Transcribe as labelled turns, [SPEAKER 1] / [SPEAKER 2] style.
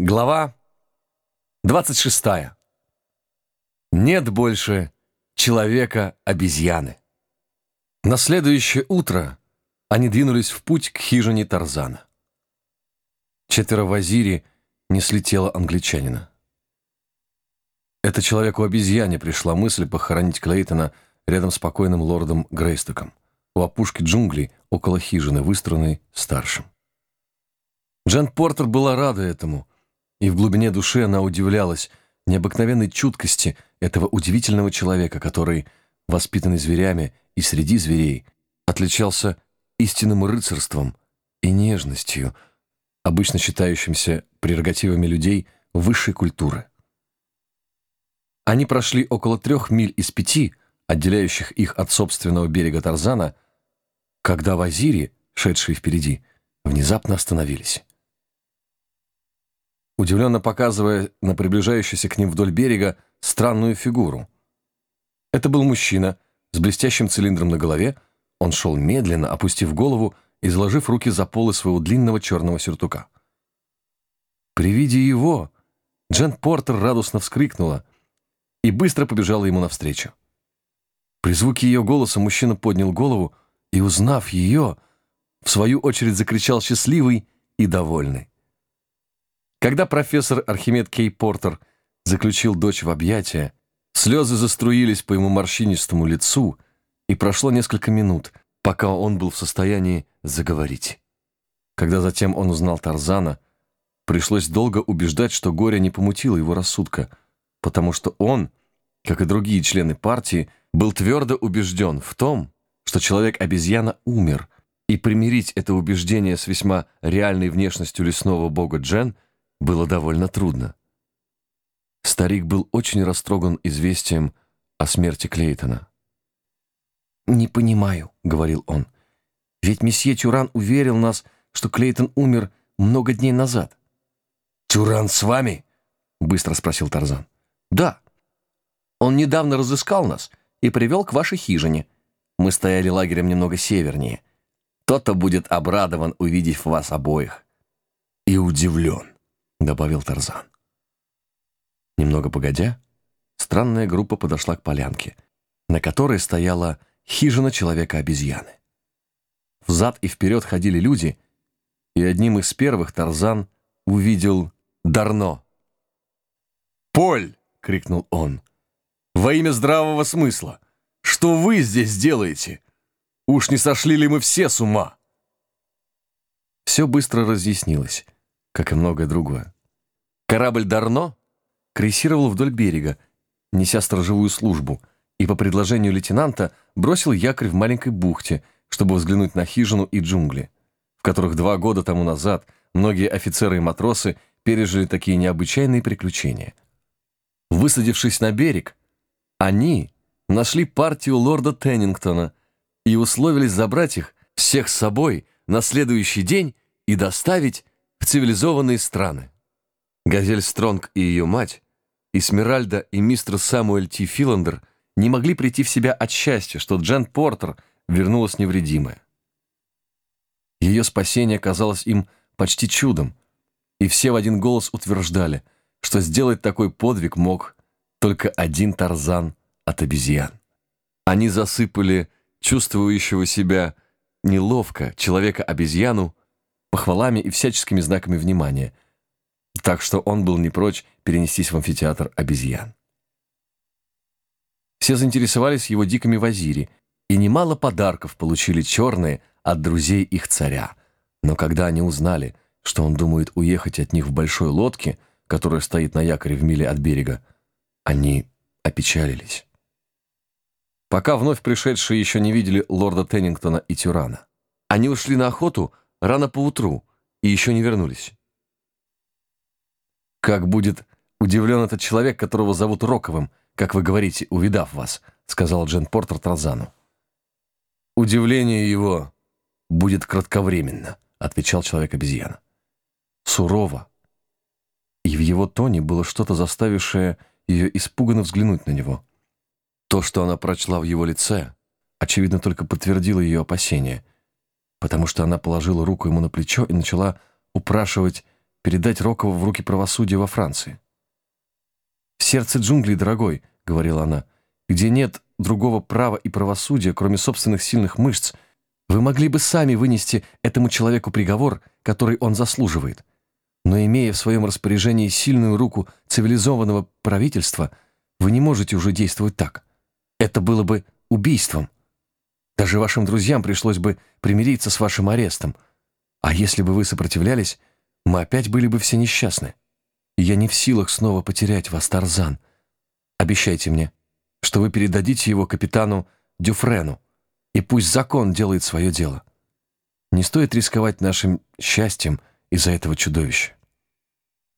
[SPEAKER 1] Глава 26. Нет больше человека-обезьяны. На следующее утро они двинулись в путь к хижине Тарзана. Четверо вазири несли тело англичанина. Это человеку-обезьяне пришла мысль похоронить Клейтона рядом с покойным лордом Грейстоком у опушки джунглей около хижины, выстроенной старшим. Джен Портер была рада этому – и в глубине души она удивлялась необыкновенной чуткости этого удивительного человека, который, воспитанный зверями и среди зверей, отличался истинным рыцарством и нежностью, обычно считающимся прерогативами людей высшей культуры. Они прошли около трех миль из пяти, отделяющих их от собственного берега Тарзана, когда вазири, шедшие впереди, внезапно остановились удивленно показывая на приближающуюся к ним вдоль берега странную фигуру. Это был мужчина с блестящим цилиндром на голове. Он шел медленно, опустив голову и заложив руки за полы своего длинного черного сюртука. При виде его Джен Портер радостно вскрикнула и быстро побежала ему навстречу. При звуке ее голоса мужчина поднял голову и, узнав ее, в свою очередь закричал счастливый и довольный. Когда профессор Архимед Кей Портер заключил дочь в объятия, слезы заструились по ему морщинистому лицу, и прошло несколько минут, пока он был в состоянии заговорить. Когда затем он узнал Тарзана, пришлось долго убеждать, что горе не помутило его рассудка, потому что он, как и другие члены партии, был твердо убежден в том, что человек-обезьяна умер, и примирить это убеждение с весьма реальной внешностью лесного бога Джен – было довольно трудно. Старик был очень растроган известием о смерти Клейтона. «Не понимаю», — говорил он, — «ведь месье Тюран уверил нас, что Клейтон умер много дней назад».
[SPEAKER 2] «Тюран с вами?» — быстро спросил Тарзан.
[SPEAKER 1] «Да. Он недавно разыскал нас и привел к вашей хижине. Мы стояли лагерем немного севернее. Тот-то будет обрадован, увидев вас обоих».
[SPEAKER 2] «И удивлен», —
[SPEAKER 1] добавил Тарзан. Немного погодя, странная группа подошла к полянке, на которой стояла хижина человека-обезьяны. Взад и вперед ходили люди, и одним из первых Тарзан увидел Дарно.
[SPEAKER 2] «Поль!» — крикнул он. «Во имя здравого смысла! Что вы здесь делаете? Уж не сошли ли мы все с ума?»
[SPEAKER 1] Все быстро разъяснилось как и многое другое. Корабль «Дарно» крейсировал вдоль берега, неся сторожевую службу, и по предложению лейтенанта бросил якорь в маленькой бухте, чтобы взглянуть на хижину и джунгли, в которых два года тому назад многие офицеры и матросы пережили такие необычайные приключения. Высадившись на берег, они нашли партию лорда Теннингтона и условились забрать их всех с собой на следующий день и доставить в цивилизованные страны. Газель Стронг и ее мать, Эсмеральда и мистер Самуэль Ти Филандер не могли прийти в себя от счастья, что Джен Портер вернулась невредимая. Ее спасение казалось им почти чудом, и все в один голос утверждали, что сделать такой подвиг мог только один Тарзан от обезьян. Они засыпали чувствующего себя неловко человека-обезьяну похвалами и всяческими знаками внимания, так что он был не прочь перенестись в амфитеатр обезьян. Все заинтересовались его дикими вазири, и немало подарков получили черные от друзей их царя. Но когда они узнали, что он думает уехать от них в большой лодке, которая стоит на якоре в миле от берега, они опечалились. Пока вновь пришедшие еще не видели лорда Теннингтона и Тюрана. Они ушли на охоту рано поутру и еще не вернулись. «Как будет удивлен этот человек, которого зовут Роковым, как вы говорите, увидав вас», сказал Джен Портер Тарзану.
[SPEAKER 2] «Удивление его будет кратковременно», отвечал человек-обезьяна.
[SPEAKER 1] Сурово. И в его тоне было что-то, заставившее ее испуганно взглянуть на него. То, что она прочла в его лице, очевидно, только подтвердило ее опасения — потому что она положила руку ему на плечо и начала упрашивать передать Рокова в руки правосудия во Франции. «В сердце джунглей, дорогой», — говорила она, — «где нет другого права и правосудия, кроме собственных сильных мышц, вы могли бы сами вынести этому человеку приговор, который он заслуживает. Но имея в своем распоряжении сильную руку цивилизованного правительства, вы не можете уже действовать так. Это было бы убийством. Даже вашим друзьям пришлось бы примириться с вашим арестом. А если бы вы сопротивлялись, мы опять были бы все несчастны. Я не в силах снова потерять вас, Тарзан. Обещайте мне, что вы передадите его капитану Дюфрену, и пусть закон делает свое дело. Не стоит рисковать нашим счастьем из-за этого чудовища.